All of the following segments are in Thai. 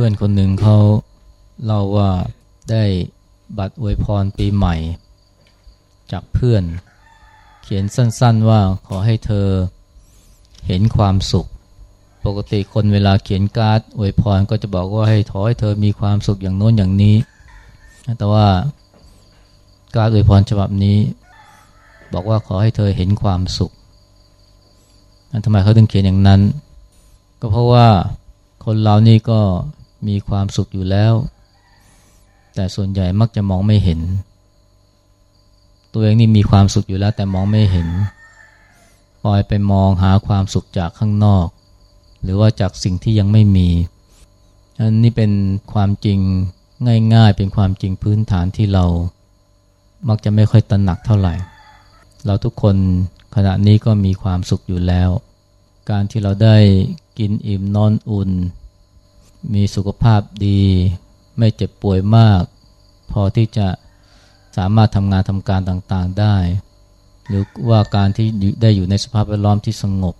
พื่อนคนหนึ่งเขาเล่าว่าได้บัตรอวยพรปีใหม่ จากเพื่อน เขียนสั้นๆว่าขอให้เธอเห็นความสุข ปกติคนเวลาเขียนการ์ดอวยพรก็จะบอกว่าให้ขอให้เธอมีความสุขอย่างโน้นอย่างนี้ แต่ว่าการ์ดอวยพรฉบับนี้ บอกว่าขอให้เธอเห็นความสุขทำไมเขาถึงเขียนอย่างนั้น ก็เพราะว่าคนเรานี่ก็ มีความสุขอยู่แล้ว แต่ส่วนใหญ่มักจะมองไม่เห็น ตัวเองนี่มีความสุขอยู่แล้วแต่มองไม่เห็น ปล่อยไปมองหาความสุขจากข้างนอก หรือว่าจากสิ่งที่ยังไม่มีอันนี้เป็นความจริงง่ายๆ เป็นความจริงพื้นฐานที่เรา มักจะไม่ค่อยตระหนักเท่าไหร่ เราทุกคนขณะนี้ก็มีความสุขอยู่แล้ว การที่เราได้กินอิ่มนอนอุ่น มีสุขภาพดี ไม่เจ็บป่วยมาก พอที่จะสามารถทำงานทำการต่างๆได้ หรือว่าการที่ได้อยู่ในสภาพแวดล้อมที่สงบ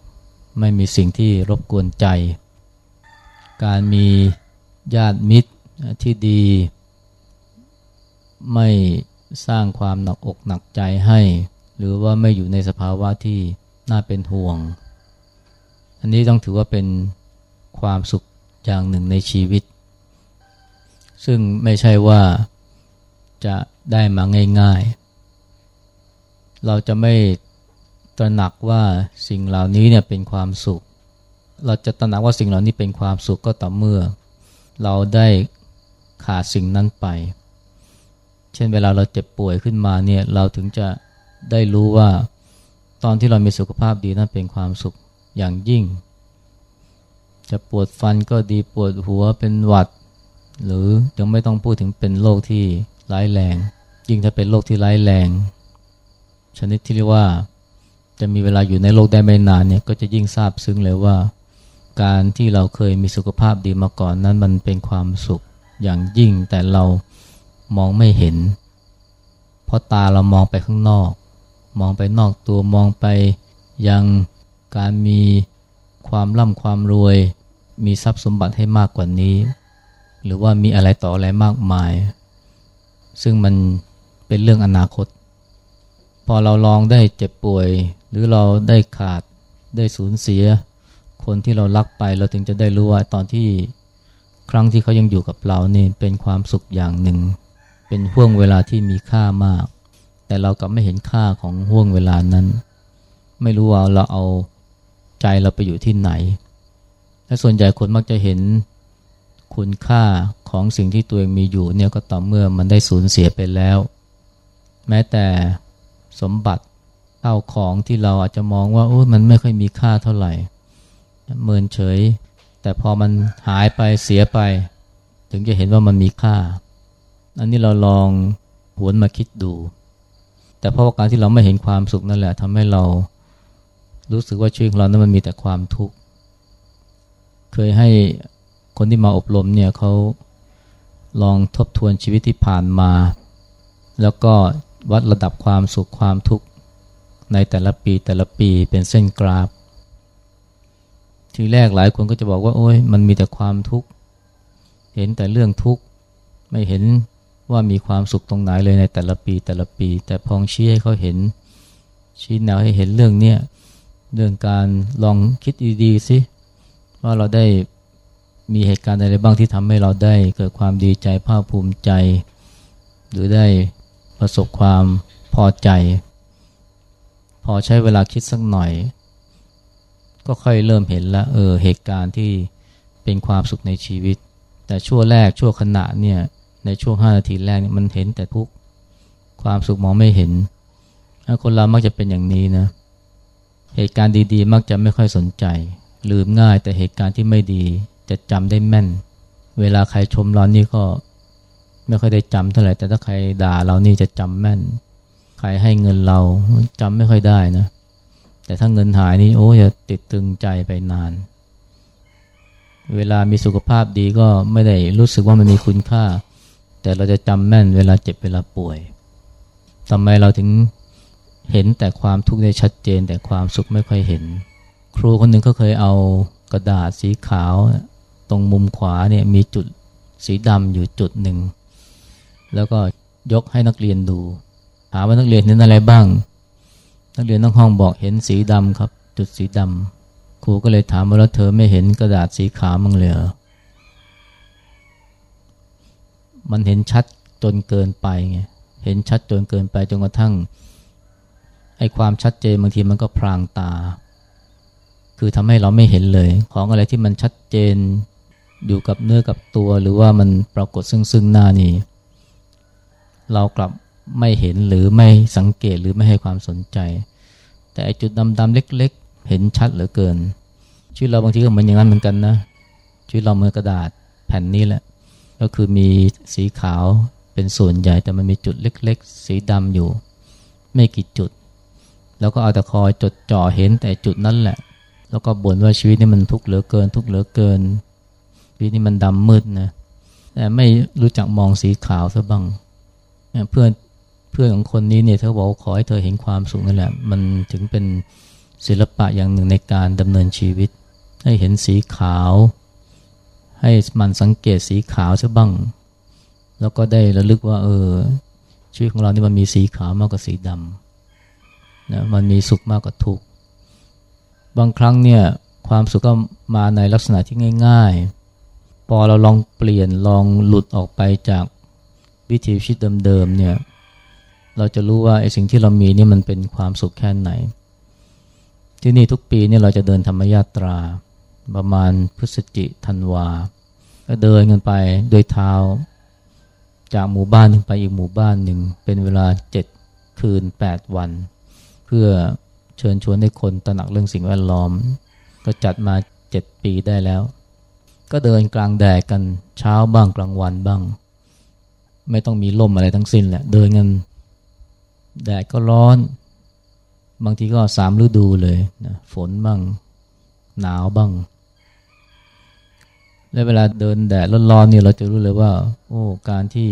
ไม่มีสิ่งที่รบกวนใจ การมีญาติมิตรที่ดี ไม่สร้างความหนักอกหนักใจให้ หรือว่าไม่อยู่ในสภาวะที่น่าเป็นห่วง อันนี้ต้องถือว่าเป็นความสุข อย่างหนึ่งในชีวิต ซึ่งไม่ใช่ว่าจะได้มาง่ายๆ เราจะไม่ตระหนักว่าสิ่งเหล่านี้เนี่ยเป็นความสุข เราจะตระหนักว่าสิ่งเหล่านี้เป็นความสุขก็ต่อเมื่อ เราได้ขาดสิ่งนั้นไป เช่นเวลาเราเจ็บป่วยขึ้นมาเนี่ยเราถึงจะได้รู้ว่าตอนที่เรามีสุขภาพดีนั้นเป็นความสุขอย่างยิ่ง จะปวดฟันก็ดีปวดหัวเป็นหวัด หรือยังไม่ต้องพูดถึงเป็นโรคที่ร้ายแรง ยิ่งถ้าเป็นโรคที่ร้ายแรง ชนิดที่เรียกว่าจะมีเวลาอยู่ในโลกได้ไม่นานเนี่ยก็จะยิ่งทราบซึ้งเลยว่า การที่เราเคยมีสุขภาพดีมาก่อนนั้นมันเป็นความสุขอย่างยิ่งแต่เรามองไม่เห็น เพราะตาเรามองไปข้างนอก มองไปนอกตัวมองไปยังการมีความร่ำความรวย มีทรัพย์สมบัติให้มากกว่านี้ หรือว่ามีอะไรต่ออะไรมากมาย ซึ่งมันเป็นเรื่องอนาคต พอเราลองได้เจ็บป่วย หรือเราได้ขาดได้สูญเสีย คนที่เรารักไปเราถึงจะได้รู้ว่าตอนที่ครั้งที่เขายังอยู่กับเรานี่เป็นความสุขอย่างหนึ่ง เป็นห่วงเวลาที่มีค่ามาก แต่เรากลับไม่เห็นค่าของห่วงเวลานั้น ไม่รู้ว่าเราเอาใจเราไปอยู่ที่ไหน และส่วนใหญ่คนมักจะเห็นคุณค่าของสิ่งที่ตัวเองมีอยู่เนี่ยก็ต่อเมื่อมันได้สูญเสียไปแล้ว แม้แต่สมบัติเต้าของที่เราอาจจะมองว่าโอ้มันไม่ค่อยมีค่าเท่าไหร่เมินเฉย แต่พอมันหายไปเสียไป ถึงจะเห็นว่ามันมีค่า อันนี้เราลองหวนมาคิดดู แต่เพราะว่าการที่เราไม่เห็นความสุขนั่นแหละทำให้เรารู้สึกว่าชีวิตของเรานั้นมันมีแต่ความทุกข์ เคยให้คนที่มาอบรมเนี่ยเขาลองทบทวนชีวิตที่ผ่านมา แล้วก็วัดระดับความสุขความทุกข์ในแต่ละปีแต่ละปีเป็นเส้นกราฟ ทีแรกหลายคนก็จะบอกว่า โอ้ยมันมีแต่ความทุกข์เห็นแต่เรื่องทุกข์ไม่เห็นว่ามีความสุขตรงไหนเลยในแต่ละปีแต่ละปี แต่พองชี้ให้เขาเห็น ชี้แนวให้เห็นเรื่องเนี้ยเรื่องการลองคิดดีๆสิ ว่าเราได้มีเหตุการณ์อะไรบ้างที่ทำให้เราได้เกิดความดีใจภาคภูมิใจ หรือได้ประสบความพอใจ พอใช้เวลาคิดสักหน่อย ก็ค่อยเริ่มเห็นล้วเออเหตุการณ์ที่เป็นความสุขในชีวิต แต่ช่วงแรกช่วงขณะเนี่ยในช่วงห้านาทีแรกมันเห็นแต่ทุกความสุขมองไม่เห็น คนเรามักจะเป็นอย่างนี้นะ เหตุการณ์ดีๆ มักจะไม่ค่อยสนใจ ลืมง่ายแต่เหตุการณ์ที่ไม่ดีจะจำได้แม่น เวลาใครชมเรานี่ก็ไม่ค่อยได้จำเท่าไหร่แต่ถ้าใครด่าเรานี่จะจำแม่น ใครให้เงินเราจำไม่ค่อยได้นะ แต่ถ้าเงินหายนี่โอ้จะติดตึงใจไปนาน เวลามีสุขภาพดีก็ไม่ได้รู้สึกว่ามันมีคุณค่า แต่เราจะจำแม่นเวลาเจ็บเวลาป่วยทำไมเราถึงเห็นแต่ความทุกข์ได้ชัดเจนแต่ความสุขไม่ค่อยเห็น ครูคนหนึ่งก็เคยเอากระดาษสีขาว ตรงมุมขวาเนี่ยมีจุดสีดำอยู่จุดหนึ่ง แล้วก็ยกให้นักเรียนดูถามว่านักเรียนเห็นอะไรบ้าง นักเรียนทั้งห้องบอกเห็นสีดำครับ จุดสีดำครูก็เลยถามว่าแล้วเธอไม่เห็นกระดาษสีขาวมั้งเลยมันเห็นชัดจนเกินไปไงเห็นชัดจนเกินไปจนกระทั่งไอ้ความชัดเจนบางทีมันก็พรางตา คือทำให้เราไม่เห็นเลย ของอะไรที่มันชัดเจนอยู่กับเนื้อกับตัวหรือว่ามันปรากฏซึ่งซึ่งหน้านี่เรากลับไม่เห็นหรือไม่สังเกตหรือไม่ให้ความสนใจ แต่จุดดำๆเล็ก ๆ เห็นชัดเหลือเกินชีวิตเราบางทีก็เหมือนอย่างนั้นเหมือนกันนะชีวิตเราเหมือนกระดาษแผ่นนี้แหละ ก็คือมีสีขาวเป็นส่วนใหญ่แต่มันมีจุดเล็ก ๆ สีดำอยู่ ไม่กี่จุด แล้วก็เอาแต่คอยจดจ่อเห็นแต่จุดนั้นแหละ แล้วก็บ่นว่าชีวิตนี้มันทุกข์เหลือเกิน ทุกข์เหลือเกินชีวิตนี้มันดำมืดนะแต่ไม่รู้จักมองสีขาวซะบ้างเพื่อนเพื่อนของคนนี้เนี่ยเธอบอกขอให้เธอเห็นความสุขนั่นแหละมันถึงเป็นศิลปะอย่างหนึ่งในการดำเนินชีวิต ให้เห็นสีขาว ให้มันสังเกตสีขาวซะบ้าง แล้วก็ได้ระลึกว่าเออชีวิตของเรานี่มันมีสีขาวมากกว่าสีดำนะมันมีสุขมากกว่าทุกข์ บางครั้งเนี่ยความสุขก็มาในลักษณะที่ง่าย ๆ พอเราลองเปลี่ยนลองหลุดออกไปจากวิถีชีวิตเดิมๆเนี่ยเราจะรู้ว่าไอ้สิ่งที่เรามีนี่มันเป็นความสุขแค่ไหน ที่นี่ทุกปีเนี่ยเราจะเดินธรรมยาตรา ประมาณพฤศจิธันวาก็เดินกันไปโดยเท้า จากหมู่บ้านหนึ่งไปอีกหมู่บ้านหนึ่งเป็นเวลาเจ็ดคืนแปดวัน เพื่อ เชิญชวนให้คนตระหนักเรื่องสิ่งแวดล้อม ก็จัดมาเจ็ดปีได้แล้ว ก็เดินกลางแดดกันเช้าบ้างกลางวันบ้าง ไม่ต้องมีล่มอะไรทั้งสิ้นแหละ เดินกันแดดก็ร้อน บางทีก็สามฤดูเลยนะฝนบ้าง หนาวบ้าง และเวลาเดินแดดร้อนๆเนี่ยเราจะรู้เลยว่า โอ้การที่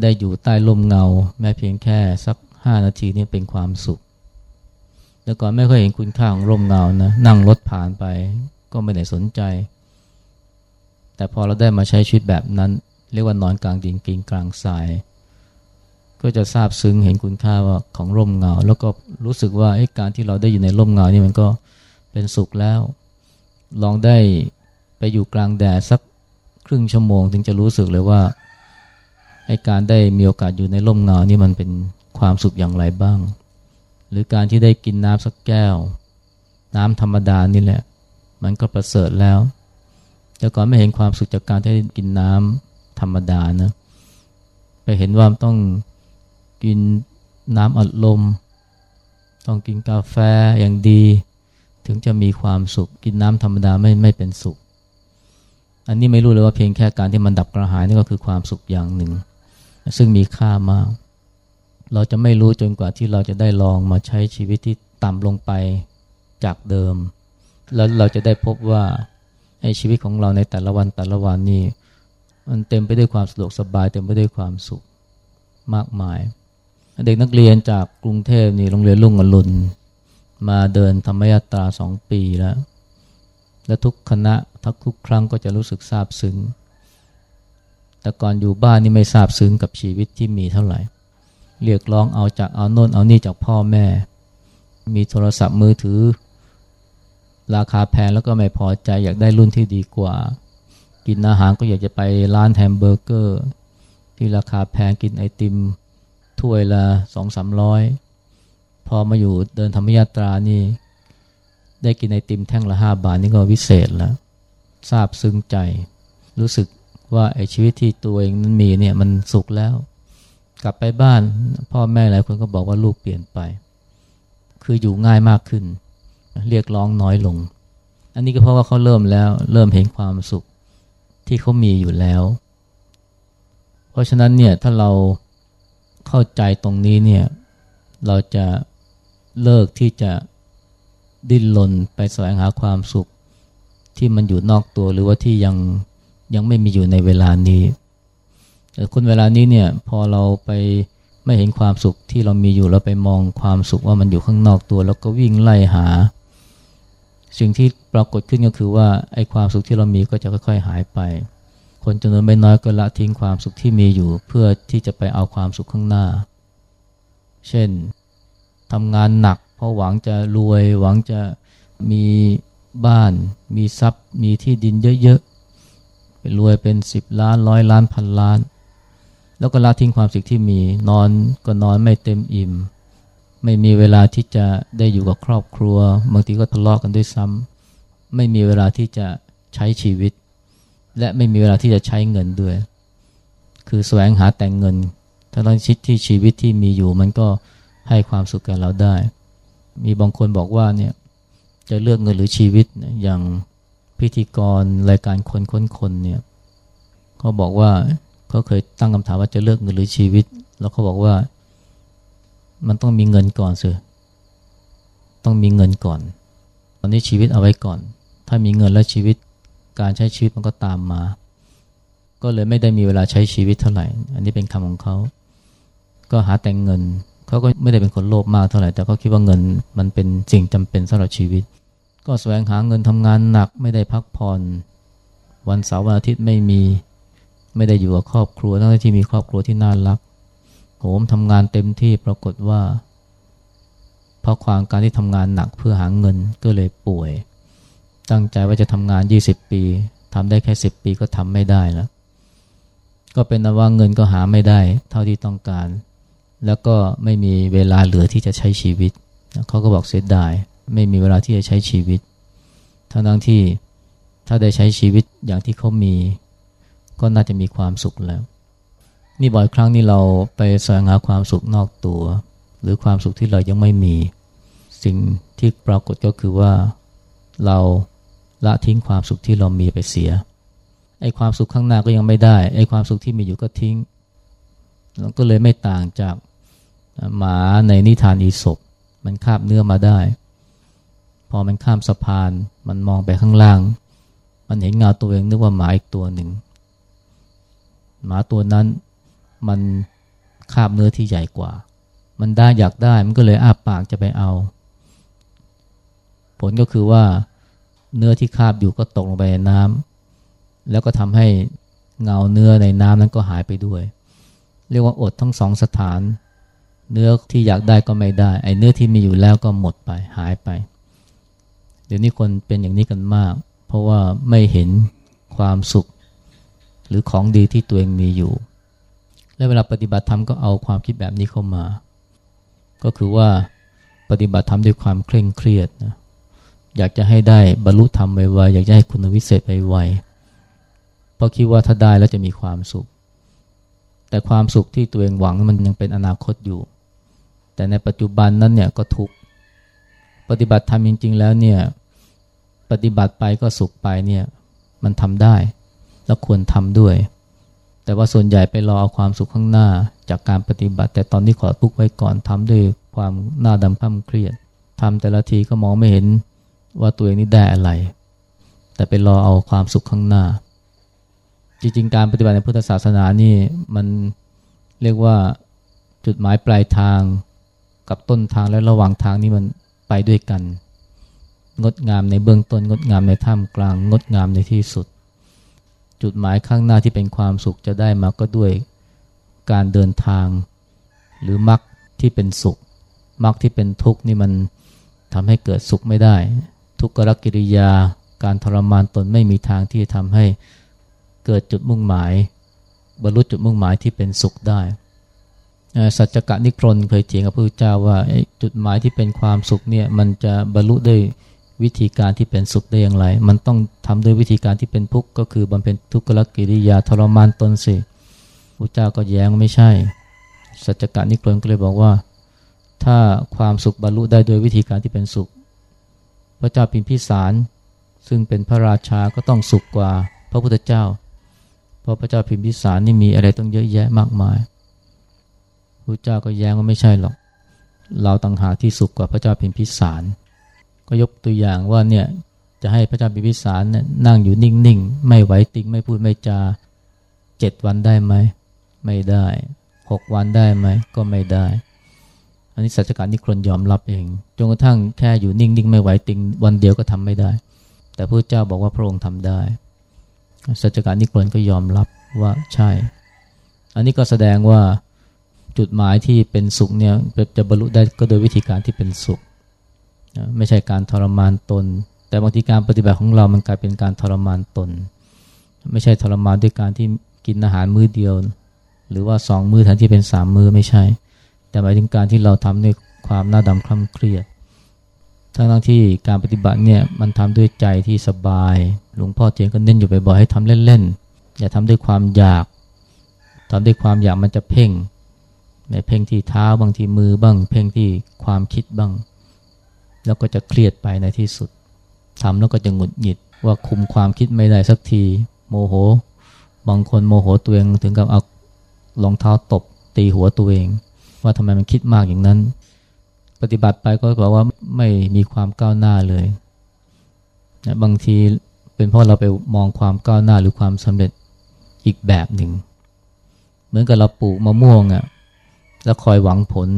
ได้อยู่ใต้ร่มเงา แม้เพียงแค่สักห้านาทีนี่เป็นความสุข แล้วก่อนไม่เคยเห็นคุณค่าของร่มเงานะนั่งรถผ่านไปก็ไม่ได้สนใจ แต่พอเราได้มาใช้ชีวิตแบบนั้น เรียกว่านอนกลางดินกินกลางทราย ก็จะทราบซึ้งเห็นคุณค่าว่าของร่มเงา แล้วก็รู้สึกว่าการที่เราได้อยู่ในร่มเงานี่มันก็เป็นสุขแล้ว ลองได้ไปอยู่กลางแดดสักครึ่งชั่วโมง ถึงจะรู้สึกเลยว่าไอการได้มีโอกาสอยู่ในร่มเงานี่มันเป็นความสุขอย่างไรบ้าง หรือการที่ได้กินน้ำสักแก้ว น้ำธรรมดานี่แหละ มันก็ประเสริฐแล้ว แต่ก่อนไม่เห็นความสุขจากการที่ได้กินน้ำธรรมดานะไปเห็นว่าต้องกินน้ำอัดลม ต้องกินกาแฟอย่างดี ถึงจะมีความสุข กินน้ำธรรมดาไม่ไม่เป็นสุข อันนี้ไม่รู้เลยว่าเพียงแค่การที่มันดับกระหายนี่ก็คือความสุขอย่างหนึ่ง ซึ่งมีค่ามาก เราจะไม่รู้จนกว่าที่เราจะได้ลองมาใช้ชีวิตที่ต่ำลงไปจากเดิม แล้วเราจะได้พบว่าไอ้ชีวิตของเราในแต่ละวันแต่ละวันนี่มันเต็มไปด้วยความสะดวกสบายเต็มไปด้วยความสุขมากมาย เด็กนักเรียนจากกรุงเทพนี่โรงเรียนลุ่งอรุณมาเดินธรรมยาตราสองปีแล้ว และทุกคณะทักทุกครั้งก็จะรู้สึกซาบซึ้งแต่ก่อนอยู่บ้านนี่ไม่ซาบซึ้งกับชีวิตที่มีเท่าไหร่ เรียกร้องเอาจากเอาโน่นเอานี่จากพ่อแม่ มีโทรศัพท์มือถือ ราคาแพงแล้วก็ไม่พอใจอยากได้รุ่นที่ดีกว่า กินอาหารก็อยากจะไปร้านแฮมเบอร์เกอร์ ที่ราคาแพงกินไอติมถ้วยละสองสามร้อยพอมาอยู่เดินธรรมยาตรานี่ ได้กินไอติมแท่งละห้าบาทนี่ก็วิเศษแล้วทราบซึ้งใจ รู้สึกว่าไอชีวิตที่ตัวเองนั้นมีเนี่ยมันสุขแล้ว กลับไปบ้าน พ่อแม่หลายคนก็บอกว่าลูกเปลี่ยนไป คืออยู่ง่ายมากขึ้น เรียกร้องน้อยลง อันนี้ก็เพราะว่าเขาเริ่มแล้วเริ่มเห็นความสุขที่เขามีอยู่แล้ว เพราะฉะนั้นเนี่ยถ้าเราเข้าใจตรงนี้เนี่ยเราจะเลิกที่จะดิ้นรนไปแสวงหาความสุขที่มันอยู่นอกตัวหรือว่าที่ยังยังไม่มีอยู่ในเวลานี้ คุณเวลานี้เนี่ยพอเราไปไม่เห็นความสุขที่เรามีอยู่เราไปมองความสุขว่ามันอยู่ข้างนอกตัว แล้วก็วิ่งไล่หา สิ่งที่ปรากฏขึ้นก็คือว่าไอ้ความสุขที่เรามีก็จะค่อย ๆ หายไป คนจำนวนไม่น้อยก็ละทิ้งความสุขที่มีอยู่ เพื่อที่จะไปเอาความสุขข้างหน้า เช่นทำงานหนัก เพราะหวังจะรวย หวังจะมีบ้าน มีทรัพย์ มีที่ดินเยอะๆไปรวยเป็นสิบล้านร้อยล้านพันล้าน แล้วก็ละทิ้งความสุขที่มีนอนก็นอนไม่เต็มอิ่ม ไม่มีเวลาที่จะได้อยู่กับครอบครัว บางทีก็ทะเลาะกกันด้วยซ้ำไม่มีเวลาที่จะใช้ชีวิต และไม่มีเวลาที่จะใช้เงินด้วย คือแสวงหาแต่งเงินทั้งชิดที่ชีวิตที่มีอยู่มันก็ให้ความสุขแก่เราได้ มีบางคนบอกว่าเนี่ยจะเลือกเงินหรือชีวิตอย่างพิธีกรรายการคนค้นคนเนี่ยเขาบอกว่า เขาเคยตั้งคำถามว่าจะเลือกเงินหรือชีวิต แล้วเขาบอกว่ามันต้องมีเงินก่อนสิต้องมีเงินก่อน ตอนนี้ชีวิตเอาไว้ก่อน ถ้ามีเงินแล้วชีวิตการใช้ชีวิตมันก็ตามมา ก็เลยไม่ได้มีเวลาใช้ชีวิตเท่าไหร่ อันนี้เป็นคำของเขา ก็หาแต่งเงิน เขาก็ไม่ได้เป็นคนโลภมากเท่าไหร่ แต่เขาคิดว่าเงินมันเป็นสิ่งจำเป็นสำหรับชีวิต ก็แสวงหาเงินทำงานหนักไม่ได้พักผ่อน วันเสาร์วันอาทิตย์ไม่มี ไม่ได้อยู่กับครอบครัวทั้งที่มีครอบครัวที่น่ารักโหมทำงานเต็มที่ปรากฏว่าเพราะความการที่ทำงานหนักเพื่อหาเงินก็เลยป่วย ตั้งใจว่าจะทำงาน 20 ปีทำได้แค่ 10 ปีก็ทำไม่ได้แล้ว ก็เป็นนว่าเงินก็หาไม่ได้ เท่าที่ต้องการ แล้วก็ไม่มีเวลาเหลือที่จะใช้ชีวิต เขาก็บอกเสียดาย ไม่มีเวลาที่จะใช้ชีวิต ทั้งทั้งที่ถ้าได้ใช้ชีวิตอย่างที่เขามี ก็น่าจะมีความสุขแล้ว นี่บ่อยครั้งนี่เราไปแสวงหาความสุขนอกตัว หรือความสุขที่เรายังไม่มี สิ่งที่ปรากฏก็คือว่าเราละทิ้งความสุขที่เรามีไปเสียไอ้ความสุขข้างหน้าก็ยังไม่ได้ไอ้ความสุขที่มีอยู่ก็ทิ้งแล้วก็เลยไม่ต่างจากหมาในนิทานอีศบมันคาบเนื้อมาได้ พอมันข้ามสะพานมันมองไปข้างล่าง มันเห็นเงาตัวเองนึกว่าหมาอีกตัวหนึ่ง หมาตัวนั้นมันคาบเนื้อที่ใหญ่กว่า มันได้อยากได้มันก็เลยอ้าปากจะไปเอา ผลก็คือว่าเนื้อที่คาบอยู่ก็ตกลงไปในน้ำแล้วก็ทำให้เงาเนื้อในน้ำนั้นก็หายไปด้วย เรียกว่าอดทั้งสองสถาน เนื้อที่อยากได้ก็ไม่ได้ ไอ้เนื้อที่มีอยู่แล้วก็หมดไปหายไป เดี๋ยวนี้คนเป็นอย่างนี้กันมาก เพราะว่าไม่เห็นความสุข รือของดีที่ตัวเองมีอยู่ และเวลาปฏิบัติธรรมก็เอาความคิดแบบนี้เข้ามา ก็คือว่าปฏิบัติธรรมด้วยความเคร่งเครียดนะอยากจะให้ได้บรรลุธรรมไวๆอยากจะให้คุณวิเศษไวๆเพราะคิดว่าถ้าได้แล้วจะมีความสุข แต่ความสุขที่ตัวเองหวังมันยังเป็นอนาคตอยู่ แต่ในปัจจุบันนั้นเนี่ยก็ทุกปฏิบัติธรรมจริง ๆ แล้วเนี่ยปฏิบัติไปก็สุขไปเนี่ยมันทำได้ แล้วควรทำด้วย แต่ว่าส่วนใหญ่ไปรอเอาความสุขข้างหน้าจากการปฏิบัติ แต่ตอนนี้ขอทุกไว้ก่อนทำด้วยความหน้าดำข้ามเครียดทำแต่ละทีก็มองไม่เห็นว่าตัวเองนี่ได้อะไร แต่ไปรอเอาความสุขข้างหน้า จริงๆ การปฏิบัติในพุทธศาสนานี่มันเรียกว่าจุดหมายปลายทางกับต้นทางและระหว่างทางนี่มันไปด้วยกัน งดงามในเบื้องต้น งดงามในท่ามกลาง งดงามในที่สุด จุดหมายข้างหน้าที่เป็นความสุขจะได้มาก็ด้วยการเดินทาง หรือมรรคที่เป็นสุขมรรคที่เป็นทุกข์นี่มันทำให้เกิดสุขไม่ได้ ทุกขกิริยาการทรมานตนไม่มีทางที่จะทำให้เกิดจุดมุ่งหมาย บรรลุจุดมุ่งหมายที่เป็นสุขได้สัจจกะนิครนเคยเถียงกับพระพุทธเจ้าว่าจุดหมายที่เป็นความสุขเนี่ยมันจะบรรลุได้ วิธีการที่เป็นสุขได้อย่างไร มันต้องทำด้วยวิธีการที่เป็นทุกข์ก็คือบำเพ็ญทุกขลกิริยาทรมานตนสิพระเจ้าก็แย้งไม่ใช่ สัจจกะนิกรนก็เลยบอกว่า ถ้าความสุขบรรลุได้โดยวิธีการที่เป็นสุข พระเจ้าพิมพิสาร ซึ่งเป็นพระราชาก็ต้องสุขกว่าพระพุทธเจ้า เพราะพระเจ้าพิมพิสารนี่มีอะไรต้องเยอะแยะมากมายพระเจ้าก็แย้งว่าไม่ใช่หรอก เราต่างหากที่สุขกว่าพระเจ้าพิมพิสาร ก็ยกตัวอย่างว่าเนี่ยจะให้พระเจ้าพิพิสารนั่งอยู่นิ่งๆ ไม่ไหวติงไม่พูดไม่จาเจ็ดวันได้ไหม ไม่ได้หกวันได้ไหม ก็ไม่ได้ อันนี้สัจการนิครนยอมรับเองจนกระทั่งแค่อยู่นิ่งๆ ไม่ไหวติงวันเดียวก็ทำไม่ได้ แต่พระเจ้าบอกว่าพระองค์ทำได้สัจการนิครนก็ยอมรับว่าใช่ อันนี้ก็แสดงว่าจุดหมายที่เป็นสุขเนี่ยจะบรรลุได้ก็โดยวิธีการที่เป็นสุข ไม่ใช่การทรมานตน แต่บางทีการปฏิบัติของเรามันกลายเป็นการทรมานตน ไม่ใช่ทรมานด้วยการที่กินอาหารมื้อเดียว หรือว่าสองมื้อแทนที่เป็นสามมื้อไม่ใช่ แต่หมายถึงการที่เราทำด้วยความหน่าดำคล่ำเครียดทั้งทั้งที่การปฏิบัติเนี่ยมันทำด้วยใจที่สบาย หลวงพ่อเจงก็เน้นอยู่บ่อยๆให้ทำเล่นๆ อย่าทำด้วยความอยากทำด้วยความอยากมันจะเพ่งในเพ่งที่เท้าบางทีมือบ้าง เพ่งที่ความคิดบ้าง แล้วก็จะเครียดไปในที่สุดทำแล้วก็จะหงุดหงิดว่าคุมความคิดไม่ได้สักที โมโห บางคนโมโหตัวเองถึงกับเอารองเท้าตบตีหัวตัวเอง ว่าทำไมมันคิดมากอย่างนั้น ปฏิบัติไปก็บอกว่าไม่มีความก้าวหน้าเลยนะบางทีเป็นเพราะเราไปมองความก้าวหน้าหรือความสำเร็จอีกแบบหนึ่ง เหมือนกับเราปลูกมะม่วงอะ่ะแล้วคอยหวังผล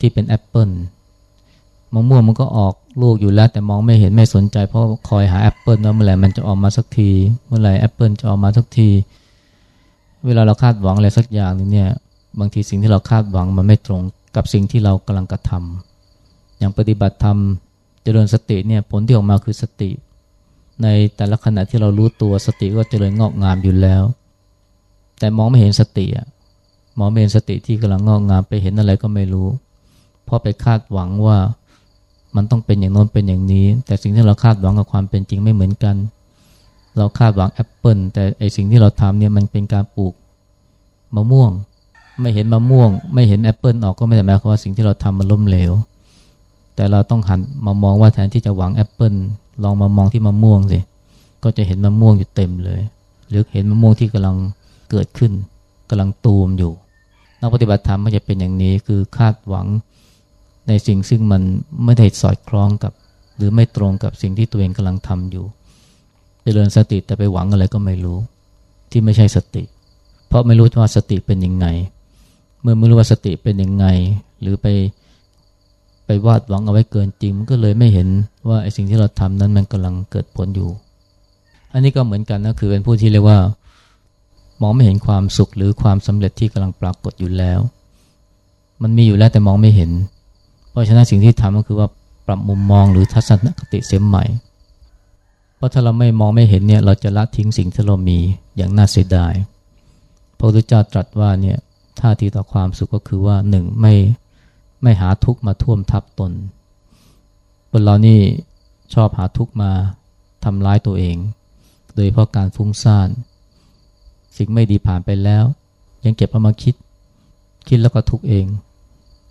ที่เป็นแอปเปิล มะม่วงมันก็ออกลูกอยู่แล้ว แต่มองไม่เห็นไม่สนใจ เพราะคอยหาแอปเปิลว่าเมื่อไหร่มันจะออกมาสักที เมื่อไหร่แอปเปิลจะออกมาสักที เวลาเราคาดหวังอะไรสักอย่างนึงเนี่ย บางทีสิ่งที่เราคาดหวังมันไม่ตรงกับสิ่งที่เรากำลังกระทำอย่างปฏิบัติธรรมเจริญสติเนี่ยผลที่ออกมาคือสติ ในแต่ละขณะที่เรารู้ตัวสติก็เจริญงอกงามอยู่แล้ว แต่มองไม่เห็นสติอะมองไม่เห็นสติที่กำลังงอกงามไปเห็นอะไรก็ไม่รู้ เพราะไปคาดหวังว่า มันต้องเป็นอย่างโน้นเป็นอย่างนี้ แต่สิ่งที่เราคาดหวังกับความเป็นจริงไม่เหมือนกัน เราคาดหวังแอปเปิลแต่ไอสิ่งที่เราทำเนี่ยมันเป็นการปลูกมะม่วง ไม่เห็นมะม่วง ไม่เห็นแอปเปิลออกก็ไม่ได้หมายความว่าสิ่งที่เราทำมันล้มเหลว แต่เราต้องหันมามองว่าแทนที่จะหวังแอปเปิลลองมามองที่มะม่วงสิก็จะเห็นมะม่วงอยู่เต็มเลย หรือเห็นมะม่วงที่กำลังเกิดขึ้นกำลังตูมอยู่นักปฏิบัติธรรมมันจะเป็นอย่างนี้คือคาดหวัง ในสิ่งซึ่งมันไม่ได้สอดคล้องกับ หรือไม่ตรงกับสิ่งที่ตัวเองกำลังทำอยู่จเจริญสติแต่ไปหวังอะไรก็ไม่รู้ ที่ไม่ใช่สติ เพราะไม่รู้ว่าสติเป็นยังไง เมื่อไม่รู้ว่าสติเป็นยังไง หรือไปไปวาดหวังเอาไว้เกินจริงมันก็เลยไม่เห็นว่าไอ้สิ่งที่เราทำนั้นมันกำลังเกิดผลอยู่ อันนี้ก็เหมือนกันนะคือเป็นผู้ที่เรียกว่ามองไม่เห็นความสุขหรือความสำเร็จที่กำลังปรากฏอยู่แล้ว มันมีอยู่แล้วแต่มองไม่เห็น เพราะฉะนั้นสิ่งที่ทำก็คือว่าปรับมุมมองหรือทัศนคติเสียใหม่ เพราะถ้าเราไม่มองไม่เห็นเนี่ยเราจะละทิ้งสิ่งที่เรามีอย่างน่าเสียดาย พระพุทธเจ้าตรัสว่าเนี่ยท่าทีต่อความสุขก็คือว่าหนึ่งไม่ไม่หาทุกข์มาท่วมทับตนคนเรานี่ชอบหาทุกข์มาทำร้ายตัวเอง โดยเพราะการฟุ้งซ่าน สิ่งไม่ดีผ่านไปแล้ว ยังเก็บเอามาคิด คิดแล้วก็ทุกเอง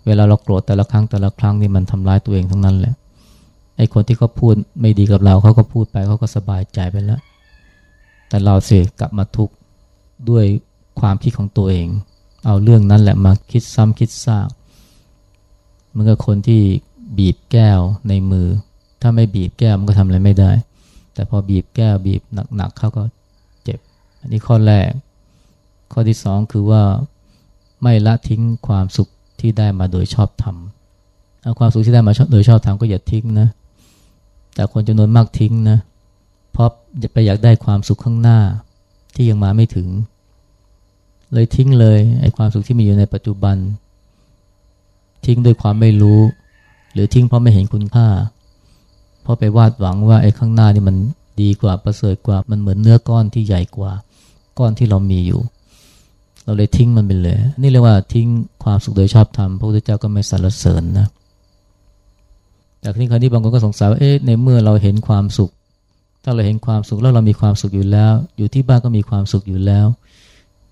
เวลาเราโกรธแต่ละครั้งแต่ละครั้งนี่มันทำร้ายตัวเองทั้งนั้นแหละไอ้คนที่เขาพูดไม่ดีกับเราเขาก็พูดไปเขาก็สบายใจไปแล้ว แต่เราเสียกลับมาทุกข์ด้วยความคิดของตัวเอง เอาเรื่องนั้นแหละมาคิดซ้ำคิดซากเหมือนกับคนที่บีบแก้วในมือ ถ้าไม่บีบแก้วมันก็ทำอะไรไม่ได้ แต่พอบีบแก้วบีบหนักๆเขาก็เจ็บ อันนี้ข้อแรก ข้อที่สองคือว่าไม่ละทิ้งความสุข ที่ได้มาโดยชอบธรรมเอาความสุขที่ได้มาโดยชอบธรรมก็อย่าทิ้งนะ แต่คนจำนวนมากทิ้งนะ เพราะไปอยากได้ความสุขข้างหน้าที่ยังมาไม่ถึง เลยทิ้งเลยไอ้ความสุขที่มีอยู่ในปัจจุบัน ทิ้งด้วยความไม่รู้ หรือทิ้งเพราะไม่เห็นคุณค่า เพราะไปวาดหวังว่าไอ้ข้างหน้านี่มันดีกว่าประเสริฐกว่ามันเหมือนเนื้อก้อนที่ใหญ่กว่า ก้อนที่เรามีอยู่ เราเลยทิ้งมันไปเลย นี่เรียกว่าทิ้งความสุขโดยชอบธรรมพระพุทธเจ้าก็ไม่สรรเสริญนะแต่ที่คราวนี้บางคนก็สงสัยว่าเอ๊ะในเมื่อเราเห็นความสุข ถ้าเราเห็นความสุขแล้วเรามีความสุขอยู่แล้ว อยู่ที่บ้านก็มีความสุขอยู่แล้ว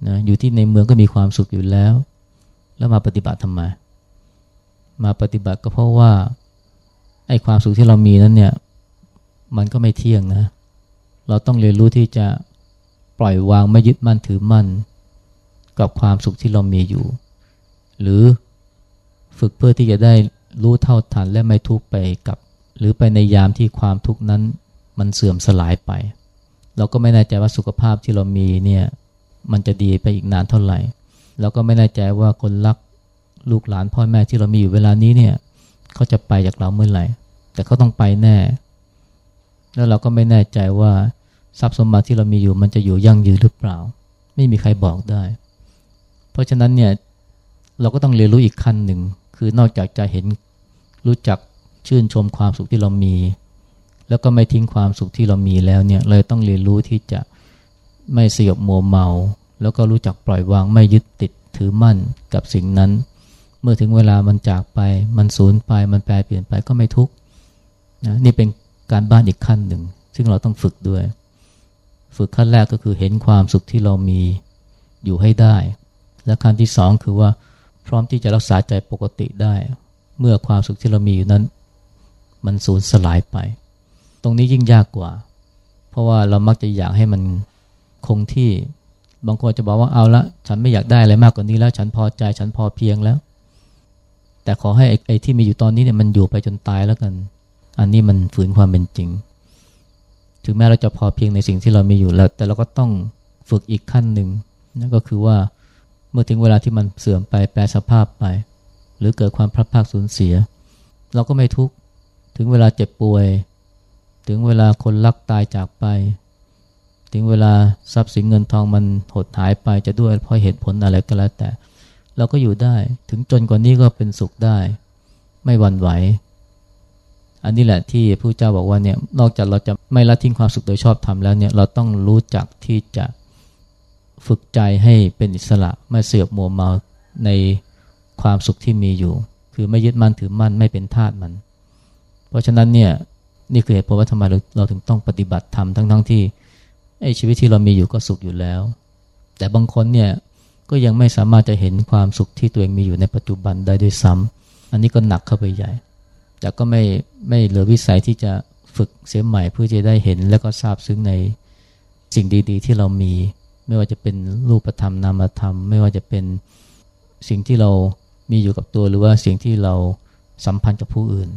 นะอยู่ที่ในเมืองก็มีความสุขอยู่แล้ว แล้วมาปฏิบัติทำไมมาปฏิบัติก็เพราะว่าไอ้ความสุขที่เรามีนั้นเนี่ยมันก็ไม่เที่ยงนะ เราต้องเรียนรู้ที่จะปล่อยวางไม่ยึดมั่นถือมั่น กับความสุขที่เรามีอยู่ หรือฝึกเพื่อที่จะได้รู้เท่าทันและไม่ทุกไปกับ หรือไปในยามที่ความทุกข์นั้นมันเสื่อมสลายไป เราก็ไม่แน่ใจว่าสุขภาพที่เรามีเนี่ยมันจะดีไปอีกนานเท่าไหร่เราก็ไม่แน่ใจว่าคนรักลูกหลานพ่อแม่ที่เรามีอยู่เวลานี้เนี่ยเขาจะไปจากเราเมื่อไหร่ แต่เขาต้องไปแน่ แล้วเราก็ไม่แน่ใจว่าทรัพย์สมบัติที่เรามีอยู่มันจะอยู่ยั่งยืนหรือเปล่า ไม่มีใครบอกได้ เพราะฉะนั้นเนี่ยเราก็ต้องเรียนรู้อีกขั้นหนึ่ง คือนอกจากจะเห็นรู้จักชื่นชมความสุขที่เรามี แล้วก็ไม่ทิ้งความสุขที่เรามีแล้วเนี่ยเราต้องเรียนรู้ที่จะไม่สยบมัวเมา แล้วก็รู้จักปล่อยวางไม่ยึดติดถือมั่นกับสิ่งนั้น เมื่อถึงเวลามันจากไป มันสูญไปมันแปรเปลี่ยนไปก็ไม่ทุกข์นะนี่เป็นการบ้านอีกขั้นหนึ่ง ซึ่งเราต้องฝึกด้วย ฝึกขั้นแรกก็คือเห็นความสุขที่เรามีอยู่ให้ได้ และขั้นที่สองคือว่าพร้อมที่จะรักษาใจปกติได้ เมื่อความสุขที่เรามีอยู่นั้น มันสูญสลายไป ตรงนี้ยิ่งยากกว่า เพราะว่าเรามักจะอยากให้มันคงที่บางคนจะบอกว่าเอาละฉันไม่อยากได้อะไรมากกว่านี้แล้ว ฉันพอใจฉันพอเพียงแล้ว แต่ขอให้ไอ้ที่มีอยู่ตอนนี้เนี่ยมันอยู่ไปจนตายแล้วกัน อันนี้มันฝืนความเป็นจริง ถึงแม้เราจะพอเพียงในสิ่งที่เรามีอยู่แล้ว แต่เราก็ต้องฝึกอีกขั้นหนึ่งนั่นก็คือว่า เมื่อถึงเวลาที่มันเสื่อมไปแปลสภาพไป หรือเกิดความพลัดพรากสูญเสีย เราก็ไม่ทุกข์ถึงเวลาเจ็บป่วย ถึงเวลาคนรักตายจากไป ถึงเวลาทรัพย์สินเงินทองมันหดหายไปจะด้วยเพราะเหตุผลอะไรก็แล้วแต่ เราก็อยู่ได้ถึงจนกว่านี้ก็เป็นสุขได้ ไม่หวั่นไหว อันนี้แหละที่พระเจ้าบอกว่าเนี่ยนอกจากเราจะไม่ละทิ้งความสุขโดยชอบทำแล้วเนี่ยเราต้องรู้จักที่จะ ฝึกใจให้เป็นอิสระไม่เสียบมัวเมาในความสุขที่มีอยู่ คือไม่ยึดมั่นถือมั่นไม่เป็นทาสมัน เพราะฉะนั้นเนี่ยนี่คือเหตุผลว่าทำไมเราเราถึงต้องปฏิบัติธรรมทั้งทั้งที่ไอ้ชีวิตที่เรามีอยู่ก็สุขอยู่แล้ว แต่บางคนเนี่ยก็ยังไม่สามารถจะเห็นความสุขที่ตัวเองมีอยู่ในปัจจุบันได้ด้วยซ้ำอันนี้ก็หนักเข้าไปใหญ่ แต่ก็ไม่ไม่เหลือวิสัยที่จะฝึกเสียใหม่เพื่อจะได้เห็น แล้วก็ทราบซึ้งในสิ่งดี ๆ ที่เรามี ไม่ว่าจะเป็นรูปธรรมนามธรรม ไม่ว่าจะเป็นสิ่งที่เรามีอยู่กับตัวหรือว่าสิ่งที่เราสัมพันธ์กับผู้อื่น